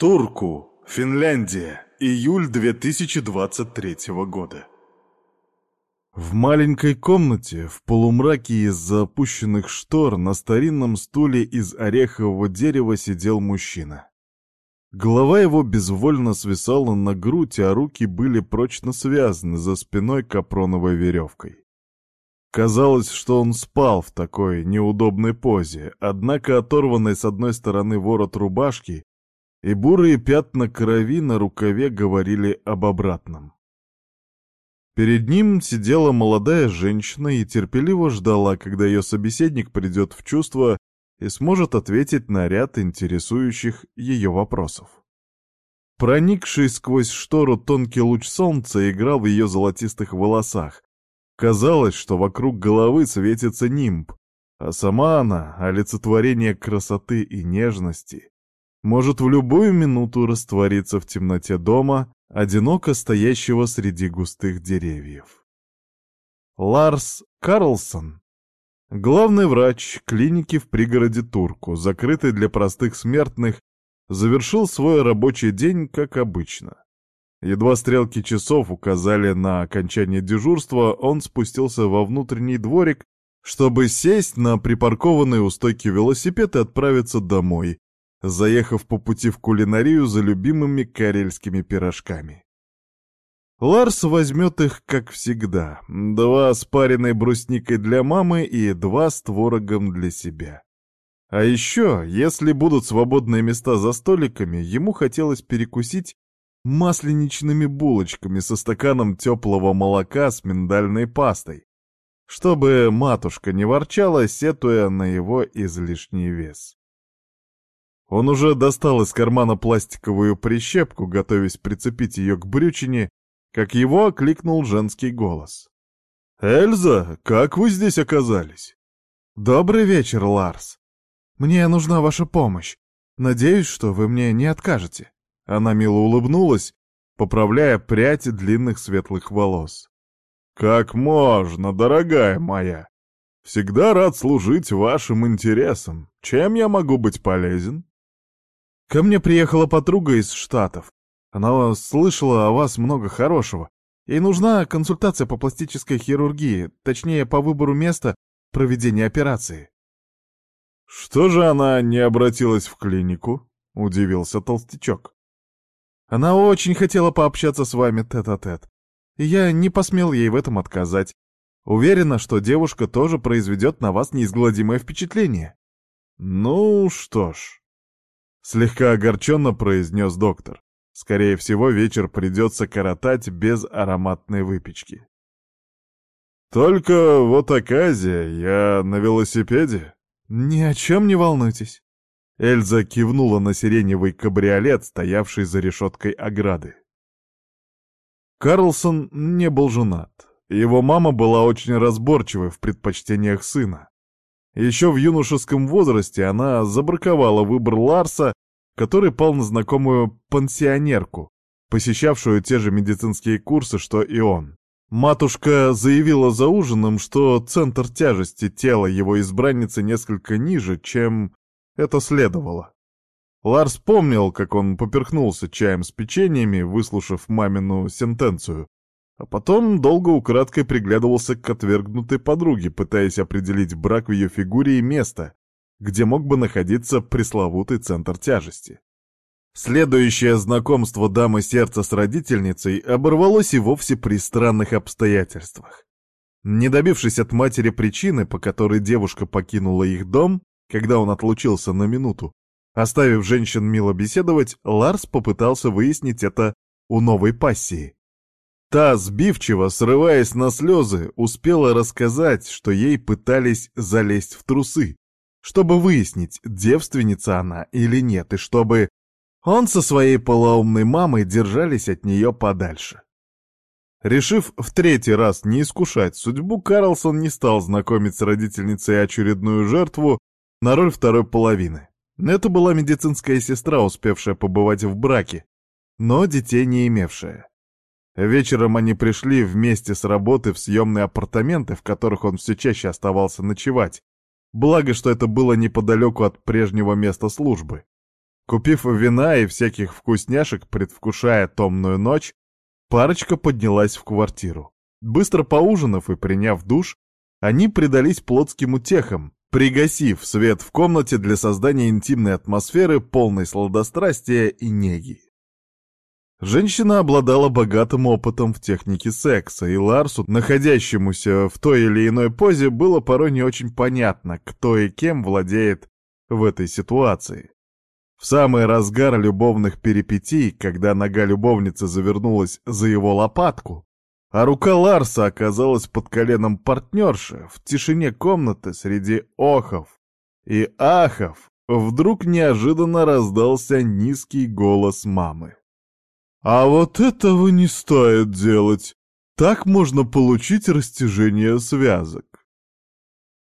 Турку, Финляндия, июль 2023 года. В маленькой комнате, в полумраке из-за опущенных штор, на старинном стуле из орехового дерева сидел мужчина. Голова его безвольно свисала на грудь, а руки были прочно связаны за спиной капроновой веревкой. Казалось, что он спал в такой неудобной позе, однако оторванный с одной стороны ворот рубашки и бурые пятна крови на рукаве говорили об обратном. Перед ним сидела молодая женщина и терпеливо ждала, когда ее собеседник придет в чувство и сможет ответить на ряд интересующих ее вопросов. Проникший сквозь штору тонкий луч солнца играл в ее золотистых волосах. Казалось, что вокруг головы светится нимб, а сама она — олицетворение красоты и нежности, может в любую минуту раствориться в темноте дома, одиноко стоящего среди густых деревьев. Ларс Карлсон, главный врач клиники в пригороде Турку, закрытой для простых смертных, завершил свой рабочий день, как обычно. Едва стрелки часов указали на окончание дежурства, он спустился во внутренний дворик, чтобы сесть на припаркованный у стойки велосипед и отправиться домой, заехав по пути в кулинарию за любимыми карельскими пирожками. Ларс возьмет их, как всегда, два с пареной брусникой для мамы и два с творогом для себя. А еще, если будут свободные места за столиками, ему хотелось перекусить масленичными булочками со стаканом теплого молока с миндальной пастой, чтобы матушка не ворчала, сетуя на его излишний вес. Он уже достал из кармана пластиковую прищепку, готовясь прицепить ее к брючине, как его окликнул женский голос. «Эльза, как вы здесь оказались?» «Добрый вечер, Ларс. Мне нужна ваша помощь. Надеюсь, что вы мне не откажете». Она мило улыбнулась, поправляя прядь длинных светлых волос. «Как можно, дорогая моя! Всегда рад служить вашим интересам. Чем я могу быть полезен?» Ко мне приехала подруга из Штатов. Она слышала о вас много хорошего. Ей нужна консультация по пластической хирургии, точнее, по выбору места проведения операции. «Что же она не обратилась в клинику?» — удивился толстячок. «Она очень хотела пообщаться с вами тет-а-тет, -тет, и я не посмел ей в этом отказать. Уверена, что девушка тоже произведет на вас неизгладимое впечатление». «Ну что ж», Слегка огорченно произнес доктор. Скорее всего, вечер придется коротать без ароматной выпечки. «Только вот оказия, я на велосипеде?» «Ни о чем не волнуйтесь». Эльза кивнула на сиреневый кабриолет, стоявший за решеткой ограды. Карлсон не был женат. Его мама была очень разборчивой в предпочтениях сына. Еще в юношеском возрасте она забраковала выбор Ларса, который пал на знакомую пансионерку, посещавшую те же медицинские курсы, что и он. Матушка заявила за ужином, что центр тяжести тела его избранницы несколько ниже, чем это следовало. Ларс помнил, как он поперхнулся чаем с печеньями, выслушав мамину сентенцию, а потом долго украдкой приглядывался к отвергнутой подруге, пытаясь определить брак в ее фигуре и место, где мог бы находиться пресловутый центр тяжести. Следующее знакомство дамы сердца с родительницей оборвалось и вовсе при странных обстоятельствах. Не добившись от матери причины, по которой девушка покинула их дом, когда он отлучился на минуту, оставив женщин мило беседовать, Ларс попытался выяснить это у новой пассии. Та, сбивчиво, срываясь на слезы, успела рассказать, что ей пытались залезть в трусы, чтобы выяснить, девственница она или нет, и чтобы он со своей полоумной мамой держались от нее подальше. Решив в третий раз не искушать судьбу, Карлсон не стал знакомить с родительницей очередную жертву на роль второй половины. Это была медицинская сестра, успевшая побывать в браке, но детей не имевшая. Вечером они пришли вместе с работы в съемные апартаменты, в которых он все чаще оставался ночевать. Благо, что это было неподалеку от прежнего места службы. Купив вина и всяких вкусняшек, предвкушая томную ночь, парочка поднялась в квартиру. Быстро поужинав и приняв душ, они предались плотским утехам, пригасив свет в комнате для создания интимной атмосферы, полной сладострастия и неги. Женщина обладала богатым опытом в технике секса, и Ларсу, находящемуся в той или иной позе, было порой не очень понятно, кто и кем владеет в этой ситуации. В самый разгар любовных перипетий, когда нога любовницы завернулась за его лопатку, а рука Ларса оказалась под коленом партнерши в тишине комнаты среди охов и ахов. Вдруг неожиданно раздался низкий голос мамы. «А вот этого не стоит делать. Так можно получить растяжение связок».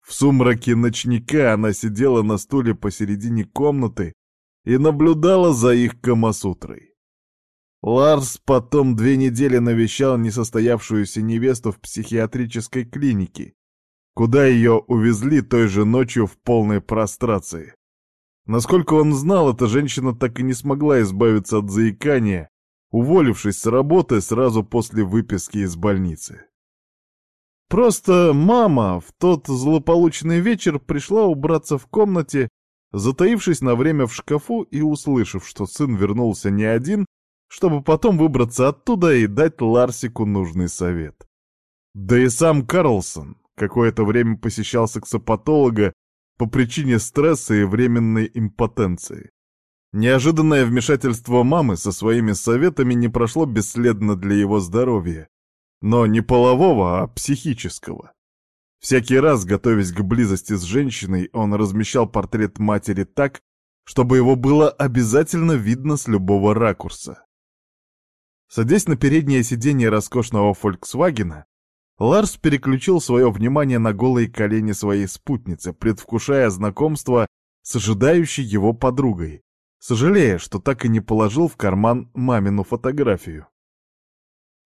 В сумраке ночника она сидела на стуле посередине комнаты и наблюдала за их камасутрой. Ларс потом две недели навещал несостоявшуюся невесту в психиатрической клинике, куда ее увезли той же ночью в полной прострации. Насколько он знал, эта женщина так и не смогла избавиться от заикания, уволившись с работы сразу после выписки из больницы. Просто мама в тот злополучный вечер пришла убраться в комнате, затаившись на время в шкафу и услышав, что сын вернулся не один, чтобы потом выбраться оттуда и дать Ларсику нужный совет. Да и сам Карлсон какое-то время посещал сексопатолога по причине стресса и временной импотенции. Неожиданное вмешательство мамы со своими советами не прошло бесследно для его здоровья, но не полового, а психического. Всякий раз, готовясь к близости с женщиной, он размещал портрет матери так, чтобы его было обязательно видно с любого ракурса. Садясь на переднее сиденье роскошного «Фольксвагена», Ларс переключил свое внимание на голые колени своей спутницы, предвкушая знакомство с ожидающей его подругой, сожалея, что так и не положил в карман мамину фотографию.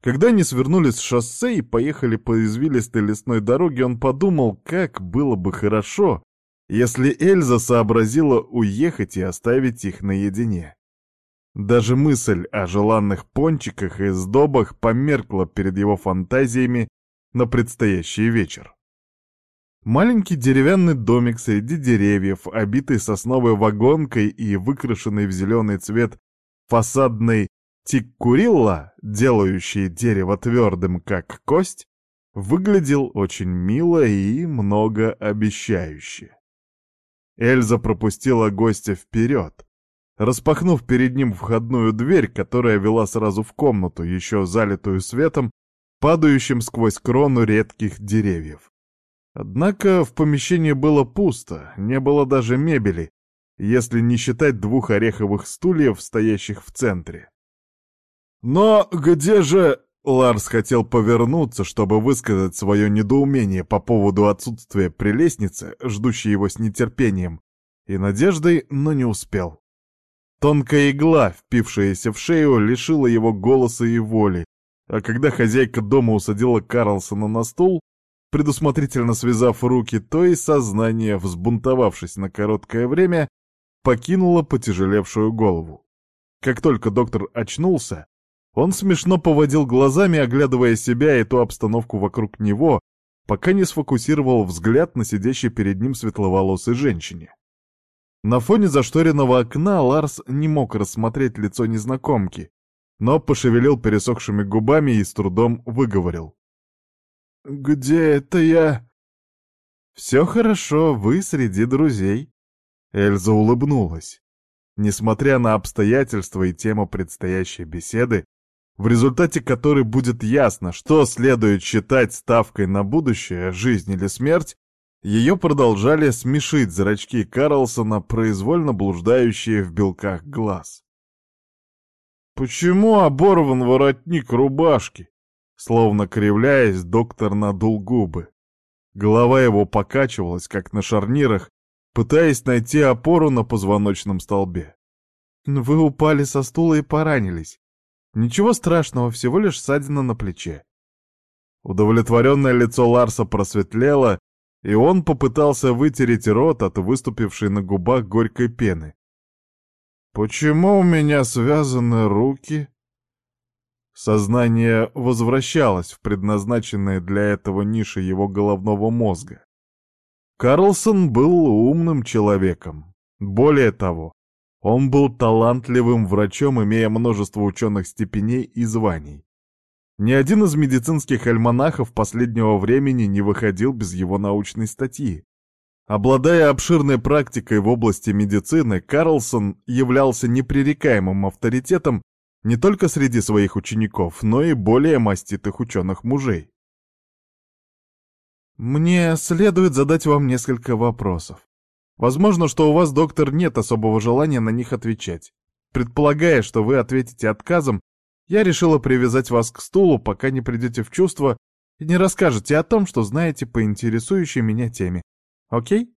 Когда они свернули с шоссе и поехали по извилистой лесной дороге, он подумал, как было бы хорошо, если Эльза сообразила уехать и оставить их наедине. Даже мысль о желанных пончиках и сдобах померкла перед его фантазиями на предстоящий вечер. Маленький деревянный домик среди деревьев, обитый сосновой вагонкой и выкрашенный в зеленый цвет фасадной тиккурилла, делающий дерево твердым, как кость, выглядел очень мило и многообещающе. Эльза пропустила гостя вперед, распахнув перед ним входную дверь, которая вела сразу в комнату, еще залитую светом, падающим сквозь крону редких деревьев. Однако в помещении было пусто, не было даже мебели, если не считать двух ореховых стульев, стоящих в центре. «Но где же...» Ларс хотел повернуться, чтобы высказать свое недоумение по поводу отсутствия прелестницы, ждущей его с нетерпением, и надеждой, но не успел. Тонкая игла, впившаяся в шею, лишила его голоса и воли, а когда хозяйка дома усадила Карлсона на стул, предусмотрительно связав руки, то и сознание, взбунтовавшись на короткое время, покинуло потяжелевшую голову. Как только доктор очнулся, он смешно поводил глазами, оглядывая себя и ту обстановку вокруг него, пока не сфокусировал взгляд на сидящей перед ним светловолосой женщине. На фоне зашторенного окна Ларс не мог рассмотреть лицо незнакомки, но пошевелил пересохшими губами и с трудом выговорил. «Где это я?» «Все хорошо, вы среди друзей». Эльза улыбнулась. Несмотря на обстоятельства и тему предстоящей беседы, в результате которой будет ясно, что следует считать ставкой на будущее, жизнь или смерть, ее продолжали смешить зрачки Карлсона, произвольно блуждающие в белках глаз. «Почему оборван воротник рубашки?» Словно кривляясь, доктор надул губы. Голова его покачивалась, как на шарнирах, пытаясь найти опору на позвоночном столбе. «Вы упали со стула и поранились. Ничего страшного, всего лишь ссадина на плече». Удовлетворенное лицо Ларса просветлело, и он попытался вытереть рот от выступившей на губах горькой пены. Почему у меня связаны руки? Сознание возвращалось в предназначенные для этого ниши его головного мозга. Карлсон был умным человеком. Более того, он был талантливым врачом, имея множество ученых степеней и званий. Ни один из медицинских альманахов последнего времени не выходил без его научной статьи. Обладая обширной практикой в области медицины, Карлсон являлся непререкаемым авторитетом не только среди своих учеников, но и более маститых ученых-мужей. Мне следует задать вам несколько вопросов. Возможно, что у вас, доктор, нет особого желания на них отвечать. Предполагая, что вы ответите отказом, я решила привязать вас к стулу, пока не придете в чувство и не расскажете о том, что знаете по интересующей меня теме. Окей?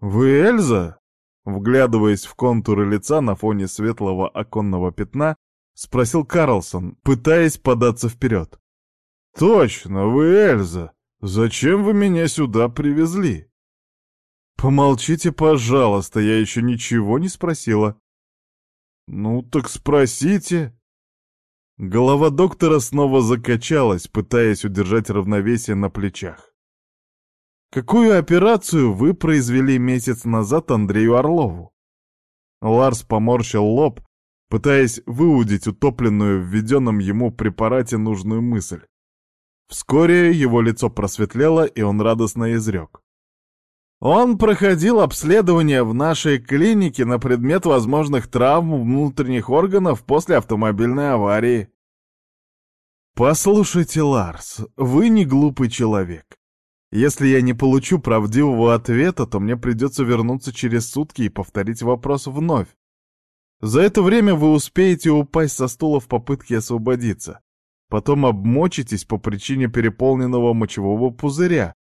Вы Эльза? Вглядываясь в контуры лица на фоне светлого оконного пятна, спросил Карлсон, пытаясь податься вперед. «Точно, вы Эльза! Зачем вы меня сюда привезли?» «Помолчите, пожалуйста, я еще ничего не спросила». «Ну так спросите», Голова доктора снова закачалась, пытаясь удержать равновесие на плечах. «Какую операцию вы произвели месяц назад Андрею Орлову?» Ларс поморщил лоб, пытаясь выудить утопленную в введенном ему препарате нужную мысль. Вскоре его лицо просветлело, и он радостно изрек. Он проходил обследование в нашей клинике на предмет возможных травм внутренних органов после автомобильной аварии. Послушайте, Ларс, вы не глупый человек. Если я не получу правдивого ответа, то мне придется вернуться через сутки и повторить вопрос вновь. За это время вы успеете упасть со стула в попытке освободиться. Потом обмочитесь по причине переполненного мочевого пузыря,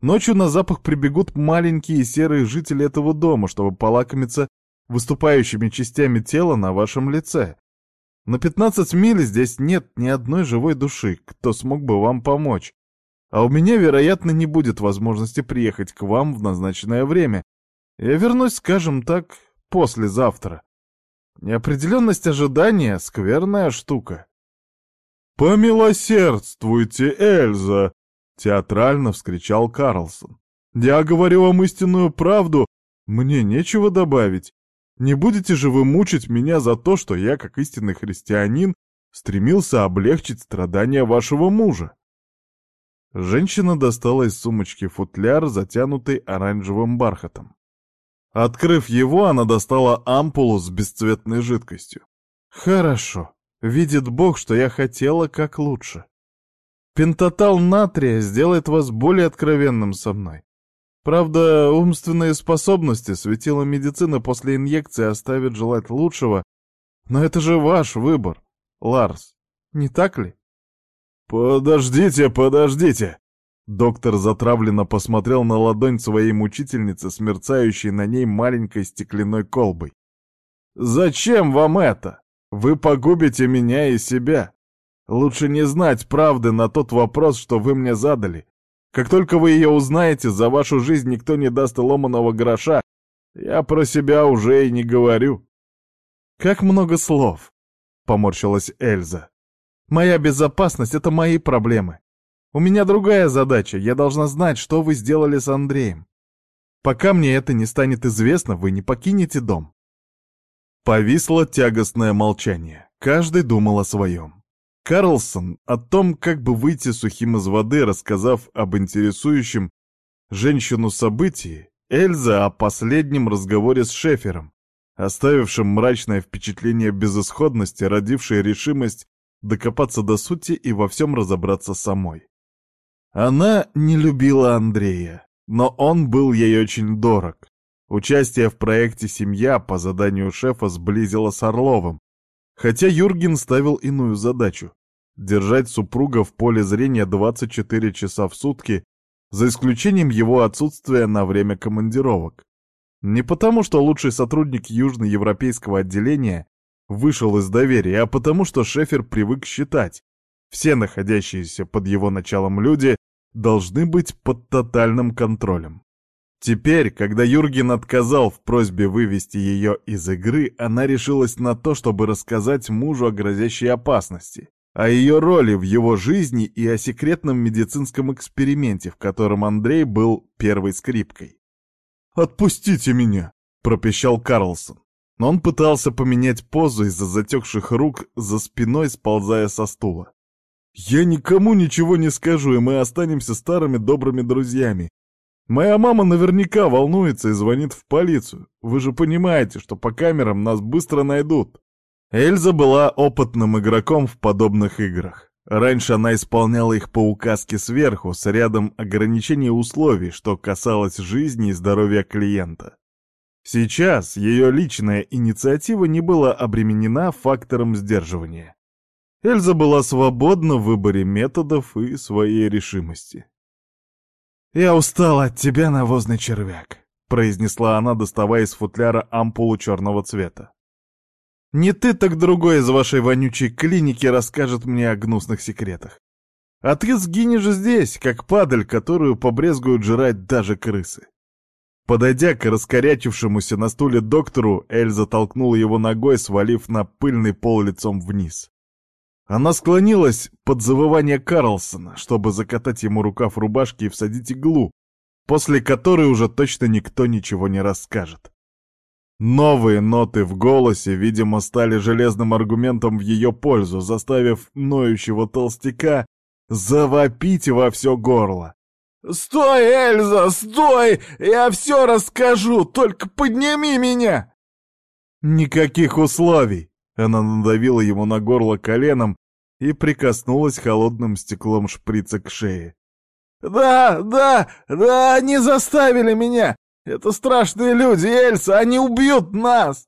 Ночью на запах прибегут маленькие серые жители этого дома, чтобы полакомиться выступающими частями тела на вашем лице. На 15 миль здесь нет ни одной живой души, кто смог бы вам помочь. А у меня, вероятно, не будет возможности приехать к вам в назначенное время. Я вернусь, скажем так, послезавтра. Неопределенность ожидания — скверная штука. «Помилосердствуйте, Эльза!» Театрально вскричал Карлсон. «Я говорю вам истинную правду, мне нечего добавить. Не будете же вы мучить меня за то, что я, как истинный христианин, стремился облегчить страдания вашего мужа?» Женщина достала из сумочки футляр, затянутый оранжевым бархатом. Открыв его, она достала ампулу с бесцветной жидкостью. «Хорошо. Видит Бог, что я хотела как лучше. Пентатал натрия сделает вас более откровенным со мной. Правда, умственные способности светила медицины после инъекции оставят желать лучшего, но это же ваш выбор, Ларс, не так ли? Подождите, подождите! Доктор затравленно посмотрел на ладонь своей мучительницы с мерцающей на ней маленькой стеклянной колбой. «Зачем вам это? Вы погубите меня и себя. Лучше не знать правды на тот вопрос, что вы мне задали. Как только вы ее узнаете, за вашу жизнь никто не даст ломаного гроша. Я про себя уже и не говорю. Как много слов, — поморщилась Эльза. Моя безопасность — это мои проблемы. У меня другая задача, я должна знать, что вы сделали с Андреем. Пока мне это не станет известно, вы не покинете дом. Повисло тягостное молчание. Каждый думал о своем. Карлсон о том, как бы выйти сухим из воды, рассказав об интересующем женщину событии, Эльза о последнем разговоре с Шефером, оставившем мрачное впечатление безысходности, родившей решимость докопаться до сути и во всем разобраться самой. Она не любила Андрея, но он был ей очень дорог. Участие в проекте «Семья» по заданию шефа сблизило с Орловым, хотя Юрген ставил иную задачу держать супруга в поле зрения 24 часа в сутки, за исключением его отсутствия на время командировок. Не потому, что лучший сотрудник южноевропейского отделения вышел из доверия, а потому, что Шефер привык считать, все находящиеся под его началом люди должны быть под тотальным контролем. Теперь, когда Юрген отказал в просьбе вывести ее из игры, она решилась на то, чтобы рассказать мужу о грозящей опасности, о ее роли в его жизни и о секретном медицинском эксперименте, в котором Андрей был первой скрипкой. «Отпустите меня!» — пропищал Карлсон. Но он пытался поменять позу из-за затекших рук за спиной, сползая со стула. «Я никому ничего не скажу, и мы останемся старыми добрыми друзьями. Моя мама наверняка волнуется и звонит в полицию. Вы же понимаете, что по камерам нас быстро найдут. Эльза была опытным игроком в подобных играх. Раньше она исполняла их по указке сверху, с рядом ограничений условий, что касалось жизни и здоровья клиента. Сейчас ее личная инициатива не была обременена фактором сдерживания. Эльза была свободна в выборе методов и своей решимости. «Я устала от тебя, навозный червяк», — произнесла она, доставая из футляра ампулу черного цвета. «Не ты, так другой из вашей вонючей клиники расскажет мне о гнусных секретах. А ты сгинешь здесь, как падаль, которую побрезгуют жрать даже крысы». Подойдя к раскорячившемуся на стуле доктору, Эльза толкнула его ногой, свалив на пыльный пол лицом вниз. Она склонилась под завывание Карлсона, чтобы закатать ему рукав рубашки и всадить иглу, после которой уже точно никто ничего не расскажет. Новые ноты в голосе, видимо, стали железным аргументом в ее пользу, заставив ноющего толстяка завопить во все горло. «Стой, Эльза, стой! Я все расскажу, только подними меня!» «Никаких условий!» Она надавила ему на горло коленом и прикоснулась холодным стеклом шприца к шее. «Да, да, да, они заставили меня! Это страшные люди, Эльса, они убьют нас!»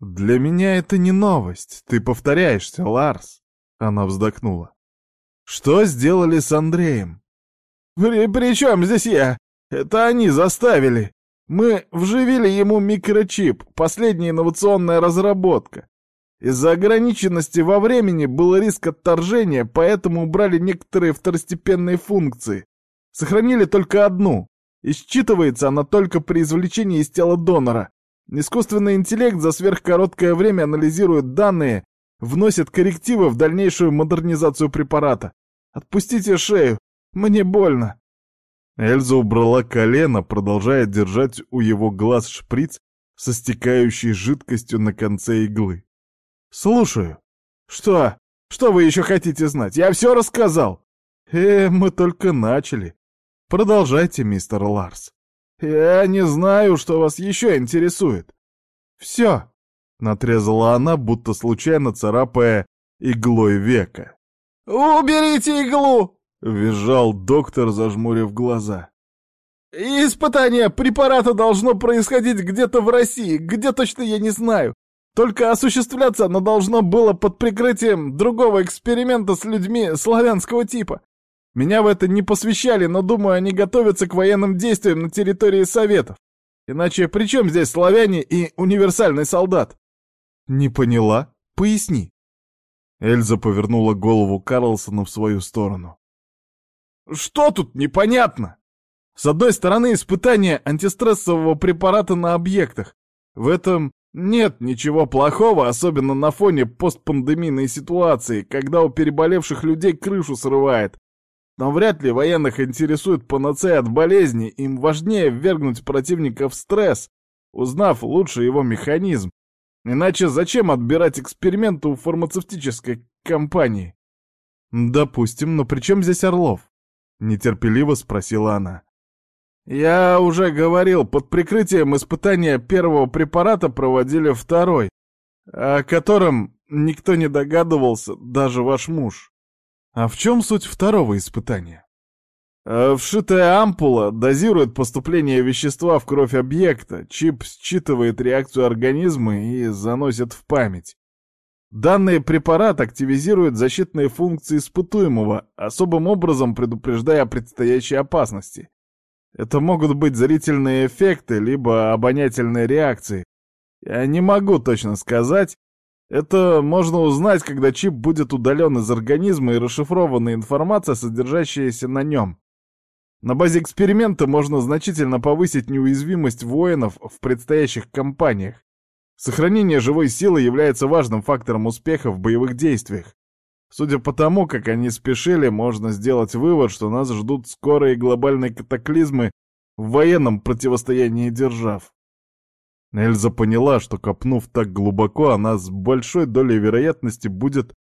«Для меня это не новость, ты повторяешься, Ларс!» Она вздохнула. «Что сделали с Андреем?» «При, «При чем здесь я? Это они заставили!» Мы вживили ему микрочип, последняя инновационная разработка. Из-за ограниченности во времени был риск отторжения, поэтому убрали некоторые второстепенные функции. Сохранили только одну. И считывается она только при извлечении из тела донора. Искусственный интеллект за сверхкороткое время анализирует данные, вносит коррективы в дальнейшую модернизацию препарата. Отпустите шею, мне больно. Эльза убрала колено, продолжая держать у его глаз шприц со стекающей жидкостью на конце иглы. «Слушаю». «Что? Что вы еще хотите знать? Я все рассказал». «Э, мы только начали. Продолжайте, мистер Ларс». «Я не знаю, что вас еще интересует». «Все», — натрезала она, будто случайно царапая иглой века. «Уберите иглу!» Визжал доктор, зажмурив глаза. «Испытание препарата должно происходить где-то в России, где точно я не знаю. Только осуществляться оно должно было под прикрытием другого эксперимента с людьми славянского типа. Меня в это не посвящали, но думаю, они готовятся к военным действиям на территории Советов. Иначе при чем здесь славяне и универсальный солдат?» «Не поняла? Поясни». Эльза повернула голову Карлсона в свою сторону. Что тут непонятно? С одной стороны, испытание антистрессового препарата на объектах. В этом нет ничего плохого, особенно на фоне постпандемийной ситуации, когда у переболевших людей крышу срывает. Но вряд ли военных интересует панацея от болезни, им важнее ввергнуть противника в стресс, узнав лучше его механизм. Иначе зачем отбирать эксперименты у фармацевтической компании? Допустим, но при чем здесь Орлов? — нетерпеливо спросила она. «Я уже говорил, под прикрытием испытания первого препарата проводили второй, о котором никто не догадывался, даже ваш муж. А в чем суть второго испытания?» э, Вшитая ампула дозирует поступление вещества в кровь объекта, чип считывает реакцию организма и заносит в память. Данный препарат активизирует защитные функции испытуемого, особым образом предупреждая о предстоящей опасности. Это могут быть зрительные эффекты, либо обонятельные реакции. Я не могу точно сказать. Это можно узнать, когда чип будет удален из организма и расшифрована информация, содержащаяся на нем. На базе эксперимента можно значительно повысить неуязвимость воинов в предстоящих кампаниях. Сохранение живой силы является важным фактором успеха в боевых действиях. Судя по тому, как они спешили, можно сделать вывод, что нас ждут скорые глобальные катаклизмы в военном противостоянии держав. Эльза поняла, что копнув так глубоко, она с большой долей вероятности будет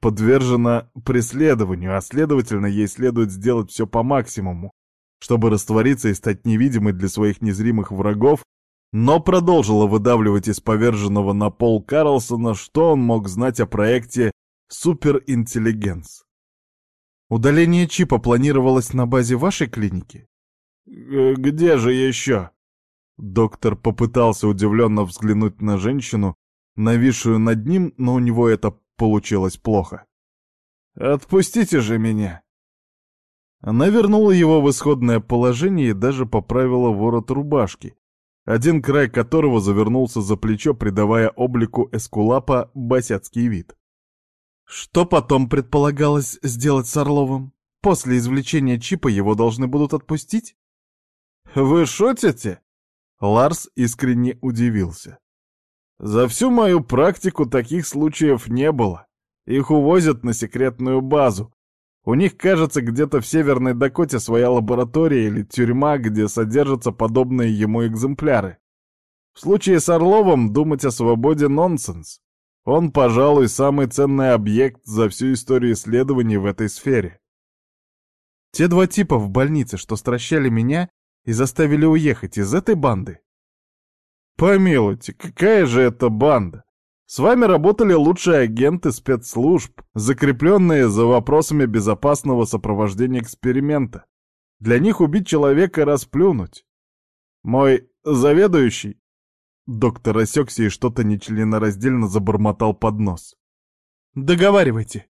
подвержена преследованию, а следовательно, ей следует сделать все по максимуму, чтобы раствориться и стать невидимой для своих незримых врагов, но продолжила выдавливать из поверженного на пол Карлсона, что он мог знать о проекте «Суперинтеллигенс». Удаление чипа планировалось на базе вашей клиники? Где же еще? Доктор попытался удивленно взглянуть на женщину, нависшую над ним, но у него это получилось плохо. «Отпустите же меня!» Она вернула его в исходное положение и даже поправила ворот рубашки, один край которого завернулся за плечо, придавая облику эскулапа босяцкий вид. Что потом предполагалось сделать с Орловым? После извлечения чипа его должны будут отпустить? «Вы шутите?» Ларс искренне удивился. «За всю мою практику таких случаев не было. Их увозят на секретную базу. У них, кажется, где-то в Северной Дакоте своя лаборатория или тюрьма, где содержатся подобные ему экземпляры. В случае с Орловым думать о свободе нонсенс. Он, пожалуй, самый ценный объект за всю историю исследований в этой сфере. Те два типа в больнице, что стращали меня, и заставили уехать из этой банды? Помилуйте, какая же это банда? С вами работали лучшие агенты спецслужб, закрепленные за вопросами безопасного сопровождения эксперимента. Для них убить человека — расплюнуть. Мой заведующий... Доктор осекся и что-то нечленораздельно забормотал под нос. «Договаривайте»,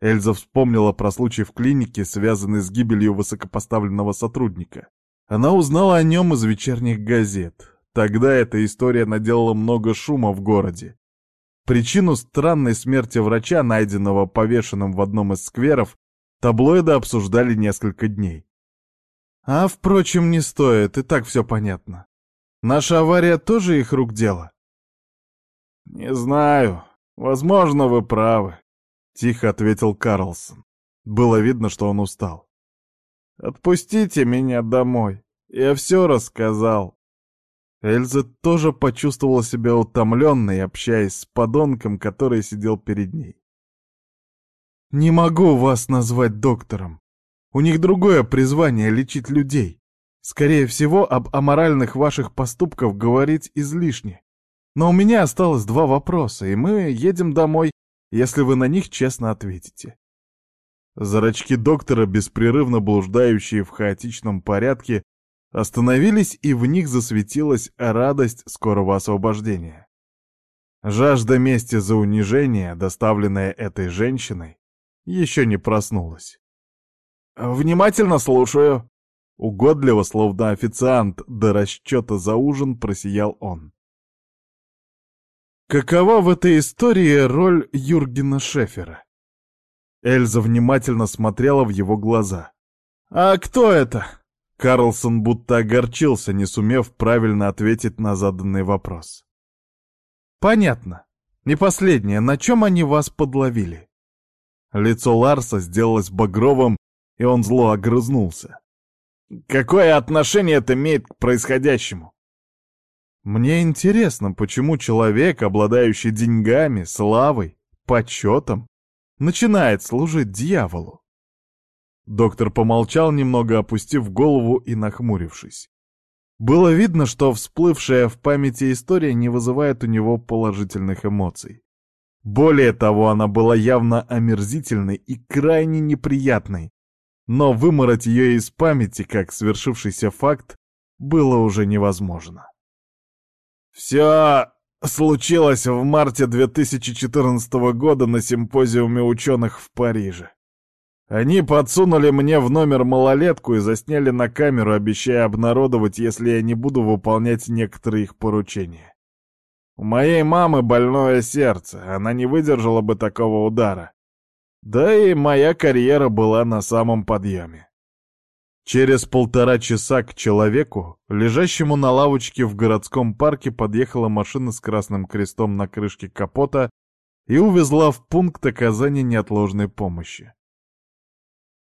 Эльза вспомнила про случай в клинике, связанный с гибелью высокопоставленного сотрудника. Она узнала о нем из вечерних газет. Тогда эта история наделала много шума в городе. Причину странной смерти врача, найденного повешенным в одном из скверов, таблоиды обсуждали несколько дней. А, впрочем, не стоит, и так все понятно. Наша авария тоже их рук дело? Не знаю. Возможно, вы правы, — тихо ответил Карлсон. Было видно, что он устал. Отпустите меня домой. Я все рассказал. Эльза тоже почувствовала себя утомленной, общаясь с подонком, который сидел перед ней. «Не могу вас назвать доктором. У них другое призвание — лечить людей. Скорее всего, об аморальных ваших поступках говорить излишне. Но у меня осталось два вопроса, и мы едем домой, если вы на них честно ответите. Зрачки доктора, беспрерывно блуждающие в хаотичном порядке, остановились, и в них засветилась радость скорого освобождения. Жажда мести за унижение, доставленная этой женщиной, еще не проснулась. «Внимательно слушаю!» Угодливо, словно официант, до расчета за ужин просиял он. Какова в этой истории роль Юргена Шефера? Эльза внимательно смотрела в его глаза. «А кто это?» Карлсон будто огорчился, не сумев правильно ответить на заданный вопрос. «Понятно. Не последнее. На чем они вас подловили?» Лицо Ларса сделалось багровым, и он зло огрызнулся. «Какое отношение это имеет к происходящему?» «Мне интересно, почему человек, обладающий деньгами, славой, почетом, начинает служить дьяволу. Доктор помолчал немного, опустив голову и нахмурившись. Было видно, что всплывшая в памяти история не вызывает у него положительных эмоций. Более того, она была явно омерзительной и крайне неприятной, но вымороть ее из памяти, как свершившийся факт, было уже невозможно. «Все случилось в марте 2014 года на симпозиуме ученых в Париже. Они подсунули мне в номер малолетку и засняли на камеру, обещая обнародовать, если я не буду выполнять некоторые их поручения. У моей мамы больное сердце, она не выдержала бы такого удара. Да и моя карьера была на самом подъеме. Через полтора часа к человеку, лежащему на лавочке в городском парке, подъехала машина с красным крестом на крышке капота и увезла в пункт оказания неотложной помощи.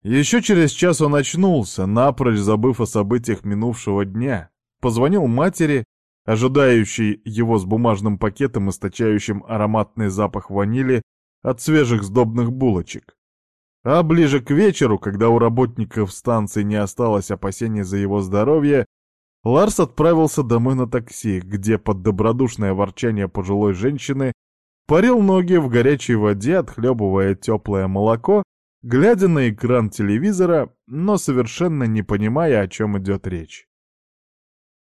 Еще через час он очнулся, напрочь забыв о событиях минувшего дня, позвонил матери, ожидающей его с бумажным пакетом, источающим ароматный запах ванили от свежих сдобных булочек. А ближе к вечеру, когда у работников станции не осталось опасений за его здоровье, Ларс отправился домой на такси, где под добродушное ворчание пожилой женщины парил ноги в горячей воде, отхлебывая теплое молоко глядя на экран телевизора, но совершенно не понимая, о чем идет речь.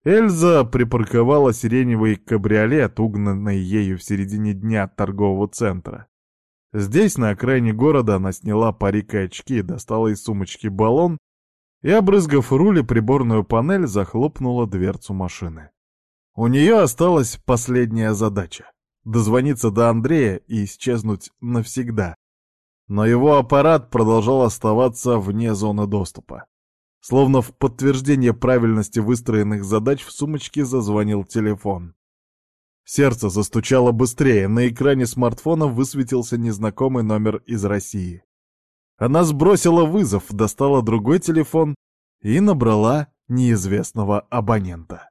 Эльза припарковала сиреневый кабриолет, угнанный ею в середине дня от торгового центра. Здесь, на окраине города, она сняла парик и очки, достала из сумочки баллон и, обрызгав руль и приборную панель, захлопнула дверцу машины. У нее осталась последняя задача — дозвониться до Андрея и исчезнуть навсегда, но его аппарат продолжал оставаться вне зоны доступа. Словно в подтверждение правильности выстроенных задач в сумочке зазвонил телефон. Сердце застучало быстрее, на экране смартфона высветился незнакомый номер из России. Она сбросила вызов, достала другой телефон и набрала неизвестного абонента.